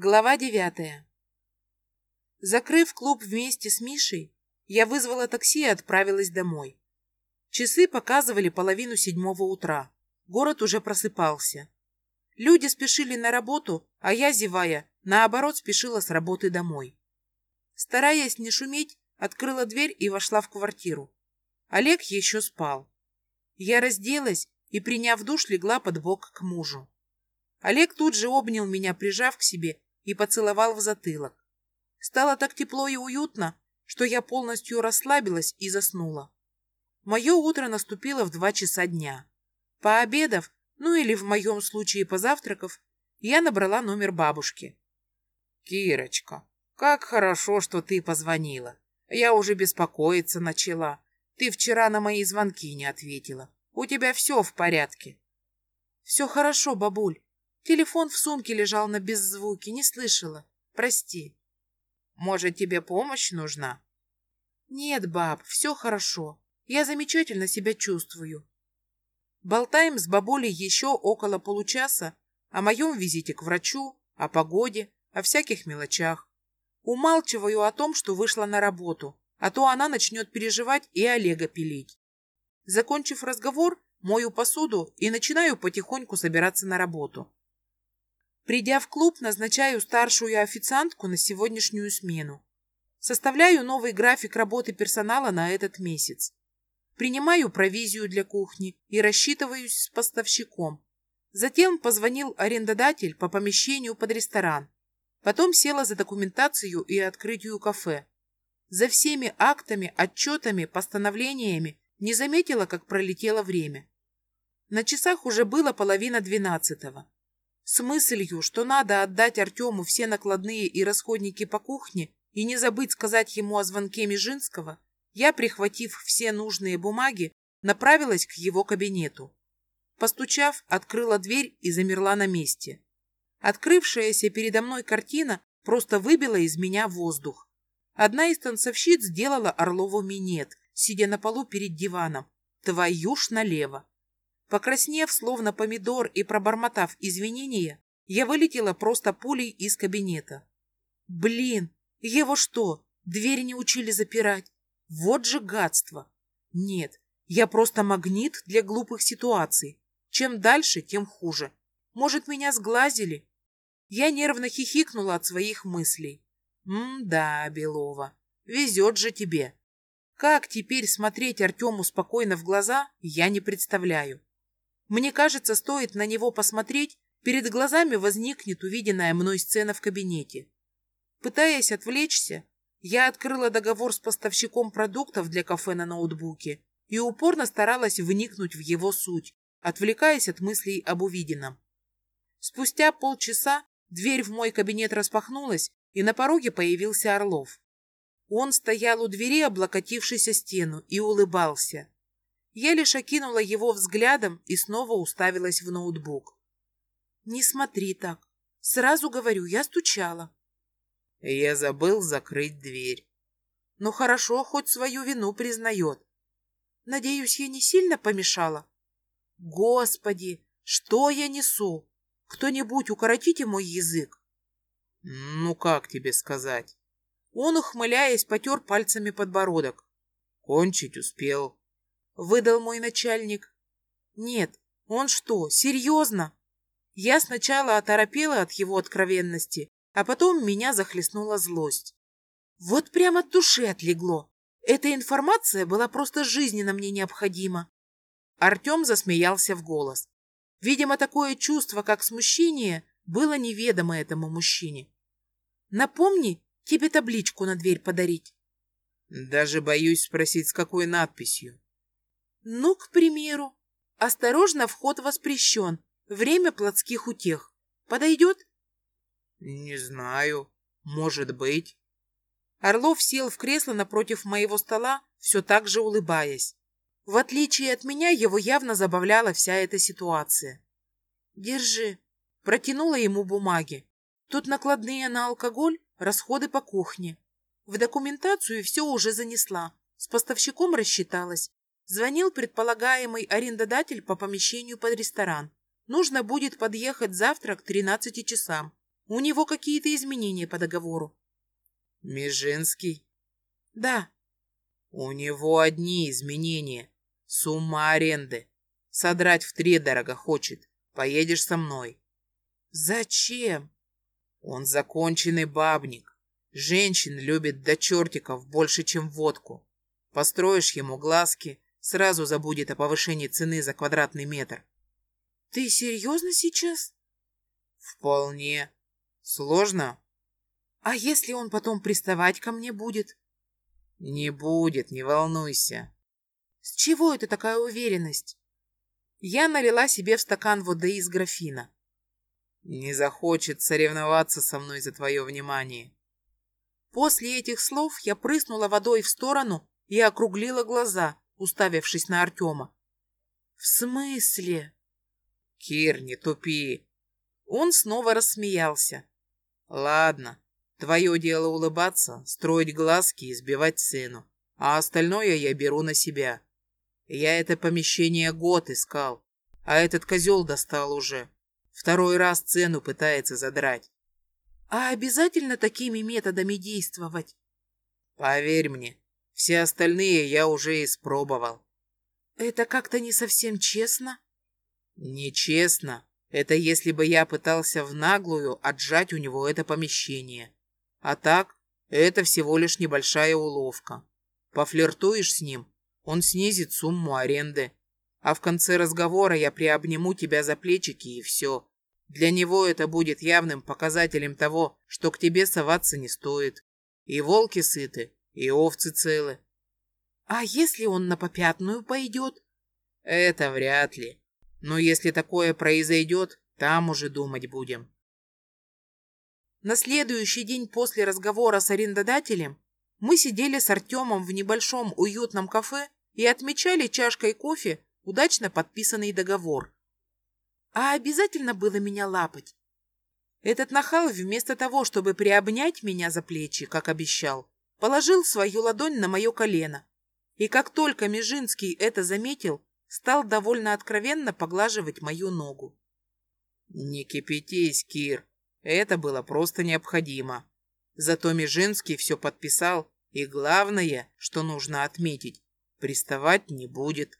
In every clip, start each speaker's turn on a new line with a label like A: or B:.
A: Глава девятая. Закрыв клуб вместе с Мишей, я вызвала такси и отправилась домой. Часы показывали половину седьмого утра. Город уже просыпался. Люди спешили на работу, а я, зевая, наоборот спешила с работы домой. Стараясь не шуметь, открыла дверь и вошла в квартиру. Олег еще спал. Я разделась и, приняв душ, легла под бок к мужу. Олег тут же обнял меня, прижав к себе, и поцеловал в затылок. Стало так тепло и уютно, что я полностью расслабилась и заснула. Мое утро наступило в два часа дня. Пообедав, ну или в моем случае позавтракав, я набрала номер бабушки. «Кирочка, как хорошо, что ты позвонила. Я уже беспокоиться начала. Ты вчера на мои звонки не ответила. У тебя все в порядке?» «Все хорошо, бабуль. Телефон в сумке лежал на беззвуке, не слышала. Прости. Может, тебе помощь нужна? Нет, баб, все хорошо. Я замечательно себя чувствую. Болтаем с бабулей еще около получаса о моем визите к врачу, о погоде, о всяких мелочах. Умалчиваю о том, что вышла на работу, а то она начнет переживать и Олега пилить. Закончив разговор, мою посуду и начинаю потихоньку собираться на работу. Придя в клуб, назначаю старшую официантку на сегодняшнюю смену. Составляю новый график работы персонала на этот месяц. Принимаю провизию для кухни и рассчитываюсь с поставщиком. Затем позвонил арендодатель по помещению под ресторан. Потом села за документацию и открытию кафе. За всеми актами, отчетами, постановлениями не заметила, как пролетело время. На часах уже было половина двенадцатого. С мыслью, что надо отдать Артему все накладные и расходники по кухне и не забыть сказать ему о звонке Межинского, я, прихватив все нужные бумаги, направилась к его кабинету. Постучав, открыла дверь и замерла на месте. Открывшаяся передо мной картина просто выбила из меня воздух. Одна из танцовщиц сделала Орлову минет, сидя на полу перед диваном. Твою ж налево. Покраснев, словно помидор, и пробормотав извинения, я вылетела просто пулей из кабинета. Блин, его что, двери не учили запирать? Вот же гадство! Нет, я просто магнит для глупых ситуаций. Чем дальше, тем хуже. Может, меня сглазили? Я нервно хихикнула от своих мыслей. М-да, Белова, везет же тебе. Как теперь смотреть Артему спокойно в глаза, я не представляю. Мне кажется, стоит на него посмотреть, перед глазами возникнет увиденная мной сцена в кабинете. Пытаясь отвлечься, я открыла договор с поставщиком продуктов для кафе на ноутбуке и упорно старалась вникнуть в его суть, отвлекаясь от мыслей об увиденном. Спустя полчаса дверь в мой кабинет распахнулась, и на пороге появился Орлов. Он стоял у двери, облокотившись о стену, и улыбался. Я лишь окинула его взглядом и снова уставилась в ноутбук. «Не смотри так. Сразу говорю, я стучала».
B: Я забыл закрыть дверь.
A: «Ну хорошо, хоть свою вину признает. Надеюсь, я не сильно помешала?» «Господи, что я несу? Кто-нибудь укоротите мой язык?»
B: «Ну, как тебе сказать?»
A: Он, ухмыляясь, потер пальцами подбородок.
B: «Кончить успел
A: выдал мой начальник. Нет, он что, серьезно? Я сначала оторопела от его откровенности, а потом меня захлестнула злость. Вот прямо от души отлегло. Эта информация была просто жизненно мне необходима. Артем засмеялся в голос. Видимо, такое чувство, как смущение, было неведомо этому мужчине. Напомни, тебе табличку на дверь подарить.
B: Даже боюсь спросить, с какой надписью.
A: Ну, к примеру, осторожно, вход воспрещен. Время плотских утех. Подойдет?
B: Не знаю. Может быть.
A: Орлов сел в кресло напротив моего стола, все так же улыбаясь. В отличие от меня, его явно забавляла вся эта ситуация. «Держи», — протянула ему бумаги. «Тут накладные на алкоголь, расходы по кухне. В документацию все уже занесла, с поставщиком рассчиталась. Звонил предполагаемый арендодатель по помещению под ресторан. Нужно будет подъехать завтра к 13 часам. У него какие-то изменения по договору.
B: Межинский?
A: Да.
B: У него одни изменения. Сумма аренды. Содрать в три дорого хочет. Поедешь со мной.
A: Зачем?
B: Он законченный бабник. Женщин любит до чертиков больше, чем водку. Построишь ему глазки, сразу забудет о повышении цены за квадратный метр.
A: Ты серьезно сейчас?
B: Вполне. Сложно?
A: А если он потом приставать ко мне будет?
B: Не будет, не волнуйся.
A: С чего это такая уверенность? Я налила себе в стакан воды из графина.
B: Не захочет соревноваться со мной за твое внимание.
A: После этих слов я прыснула водой в сторону и округлила глаза, уставившись на Артема. «В смысле?»
B: «Кир, не тупи!»
A: Он снова рассмеялся.
B: «Ладно, твое дело улыбаться, строить глазки и сбивать цену, а остальное я беру на себя. Я это помещение год искал, а этот козел достал уже. Второй раз цену пытается задрать.
A: А обязательно такими методами действовать?
B: Поверь мне, все остальные я уже испробовал.
A: Это как-то не совсем честно.
B: Нечестно. Это если бы я пытался в наглую отжать у него это помещение. А так, это всего лишь небольшая уловка. Пофлиртуешь с ним, он снизит сумму аренды. А в конце разговора я приобниму тебя за плечики и все. Для него это будет явным показателем того, что к тебе соваться не стоит. И волки сыты, и овцы целы.
A: А если он на попятную пойдет?
B: Это вряд ли. Но если такое произойдет, там уже думать будем.
A: На следующий день после разговора с арендодателем мы сидели с Артемом в небольшом уютном кафе и отмечали чашкой кофе удачно подписанный договор. А обязательно было меня лапать. Этот нахал вместо того, чтобы приобнять меня за плечи, как обещал, положил свою ладонь на мое колено. И как только Межинский это заметил, стал довольно откровенно поглаживать мою ногу.
B: «Не кипятись, Кир. Это было просто необходимо. Зато Межинский все подписал, и главное, что нужно отметить, приставать не будет».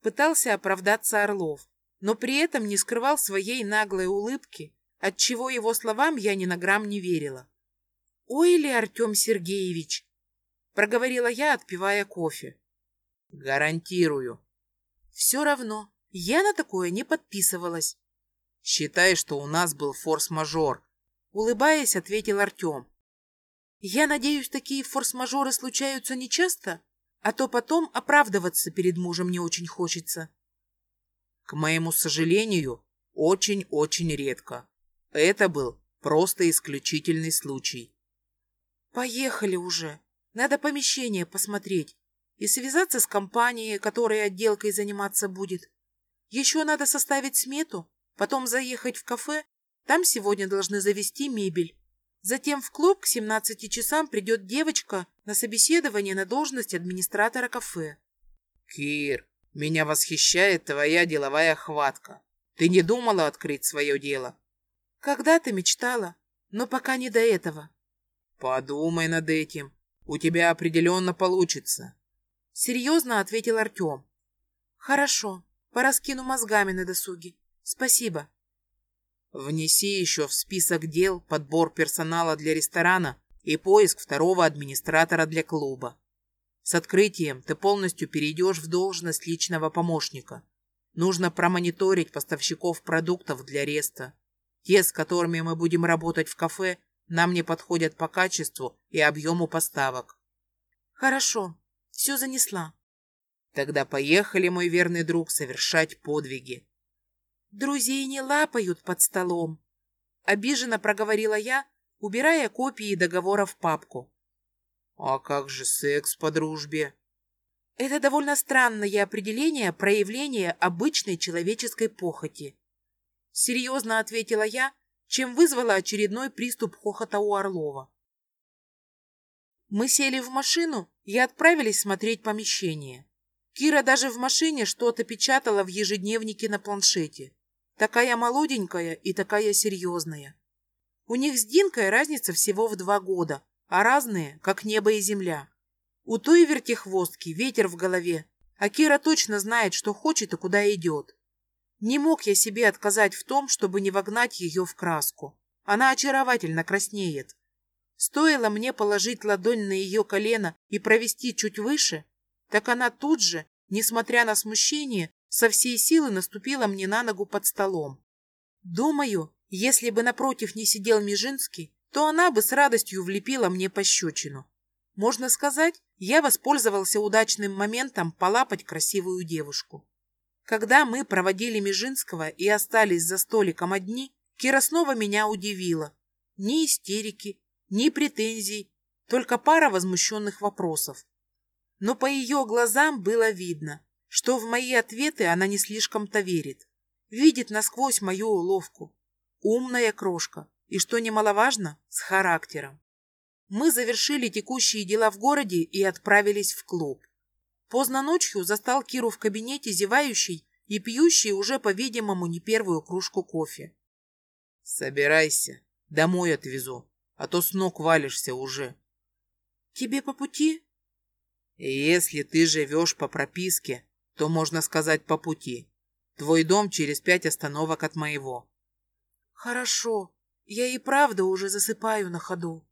A: Пытался оправдаться Орлов но при этом не скрывал своей наглой улыбки, отчего его словам я ни на грамм не верила. «Ой ли, Артем Сергеевич!» — проговорила я, отпивая кофе.
B: «Гарантирую».
A: «Все равно, я на такое не подписывалась».
B: «Считай, что у нас был форс-мажор», —
A: улыбаясь, ответил Артем. «Я надеюсь, такие форс-мажоры случаются нечасто, а то потом оправдываться перед мужем не очень хочется».
B: К моему сожалению, очень-очень редко. Это был просто исключительный случай.
A: Поехали уже. Надо помещение посмотреть и связаться с компанией, которая отделкой заниматься будет. Еще надо составить смету, потом заехать в кафе. Там сегодня должны завести мебель. Затем в клуб к 17 часам придет девочка на собеседование на должность администратора кафе.
B: Кир, меня восхищает твоя деловая хватка. Ты не думала открыть свое дело?
A: Когда-то мечтала, но пока не до этого.
B: Подумай над этим. У тебя определенно получится.
A: Серьезно ответил Артем. Хорошо, пораскину мозгами на досуге. Спасибо.
B: Внеси еще в список дел подбор персонала для ресторана и поиск второго администратора для клуба. С открытием ты полностью перейдешь в должность личного помощника. Нужно промониторить поставщиков продуктов для реста. Те, с которыми мы будем работать в кафе, нам не подходят по качеству и объему поставок.
A: Хорошо, все занесла.
B: Тогда поехали, мой верный друг, совершать подвиги.
A: Друзей не лапают под столом. Обиженно проговорила я, убирая копии договора в папку.
B: А как же секс по дружбе?
A: Это довольно странное определение проявления обычной человеческой похоти. Серьезно ответила я, чем вызвала очередной приступ хохота у Орлова. Мы сели в машину и отправились смотреть помещение. Кира даже в машине что-то печатала в ежедневнике на планшете. Такая молоденькая и такая серьезная. У них с Динкой разница всего в два года, а разные, как небо и земля. У той вертихвостки ветер в голове, а Кира точно знает, что хочет и куда идет. Не мог я себе отказать в том, чтобы не вогнать ее в краску. Она очаровательно краснеет. Стоило мне положить ладонь на ее колено и провести чуть выше, так она тут же, несмотря на смущение, со всей силы наступила мне на ногу под столом. Думаю, если бы напротив не сидел Межинский, то она бы с радостью влепила мне пощечину. Можно сказать, я воспользовался удачным моментом полапать красивую девушку. Когда мы проводили Межинского и остались за столиком одни, Кира снова меня удивила. Ни истерики, ни претензий, только пара возмущенных вопросов. Но по ее глазам было видно, что в мои ответы она не слишком-то верит. Видит насквозь мою уловку. Умная крошка и, что немаловажно, с характером. Мы завершили текущие дела в городе и отправились в клуб. Поздно ночью застал Киру в кабинете, зевающей и пьющей уже, по-видимому, не первую кружку кофе.
B: «Собирайся, домой отвезу, а то с ног валишься уже».
A: «Тебе по пути?»
B: «Если ты живешь по прописке, то, можно сказать, по пути. Твой дом через пять остановок от моего».
A: «Хорошо, я и правда уже засыпаю на ходу».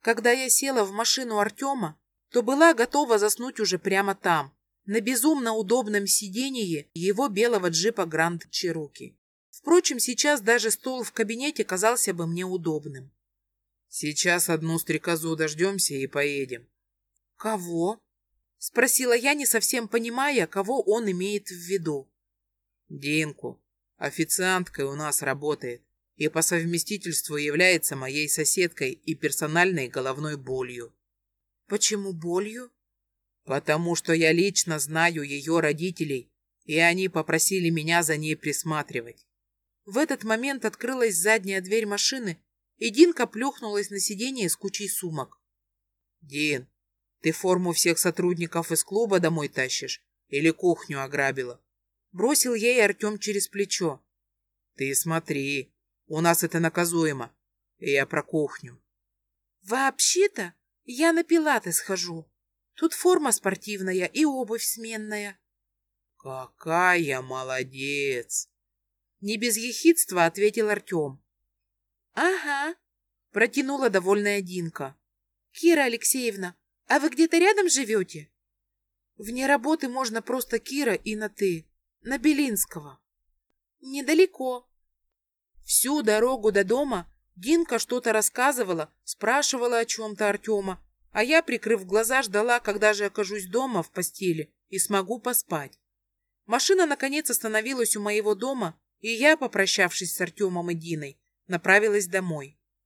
A: Когда я села в машину Артема, то была готова заснуть уже прямо там, на безумно удобном сиденье его белого джипа Гранд Чироки. Впрочем, сейчас даже стол в кабинете казался бы мне удобным.
B: «Сейчас одну стрекозу дождемся и поедем».
A: «Кого?» — спросила я, не совсем понимая, кого он имеет в виду.
B: «Динку. Официанткой у нас работает и по совместительству является моей соседкой и персональной головной болью.
A: Почему болью?
B: Потому что я лично знаю ее родителей, и они попросили меня за ней присматривать.
A: В этот момент открылась задняя дверь машины, и Динка плюхнулась на сиденье с кучей сумок.
B: «Дин, ты форму всех сотрудников из клуба домой тащишь или кухню ограбила?»
A: Бросил ей Артем через плечо.
B: «Ты смотри, у нас это наказуемо. Я про кухню.
A: Вообще-то я на пилаты схожу. Тут форма спортивная и обувь сменная.
B: Какая молодец!
A: Не без ехидства ответил Артем. Ага, протянула довольная Динка. Кира Алексеевна, а вы где-то рядом живете? Вне работы можно просто Кира и на «ты». На Белинского. Недалеко. Всю дорогу до дома Динка что-то рассказывала, спрашивала о чем-то Артема, а я, прикрыв глаза, ждала, когда же окажусь дома в постели и смогу поспать. Машина, наконец, остановилась у моего дома, и я, попрощавшись с Артемом и Диной, направилась домой.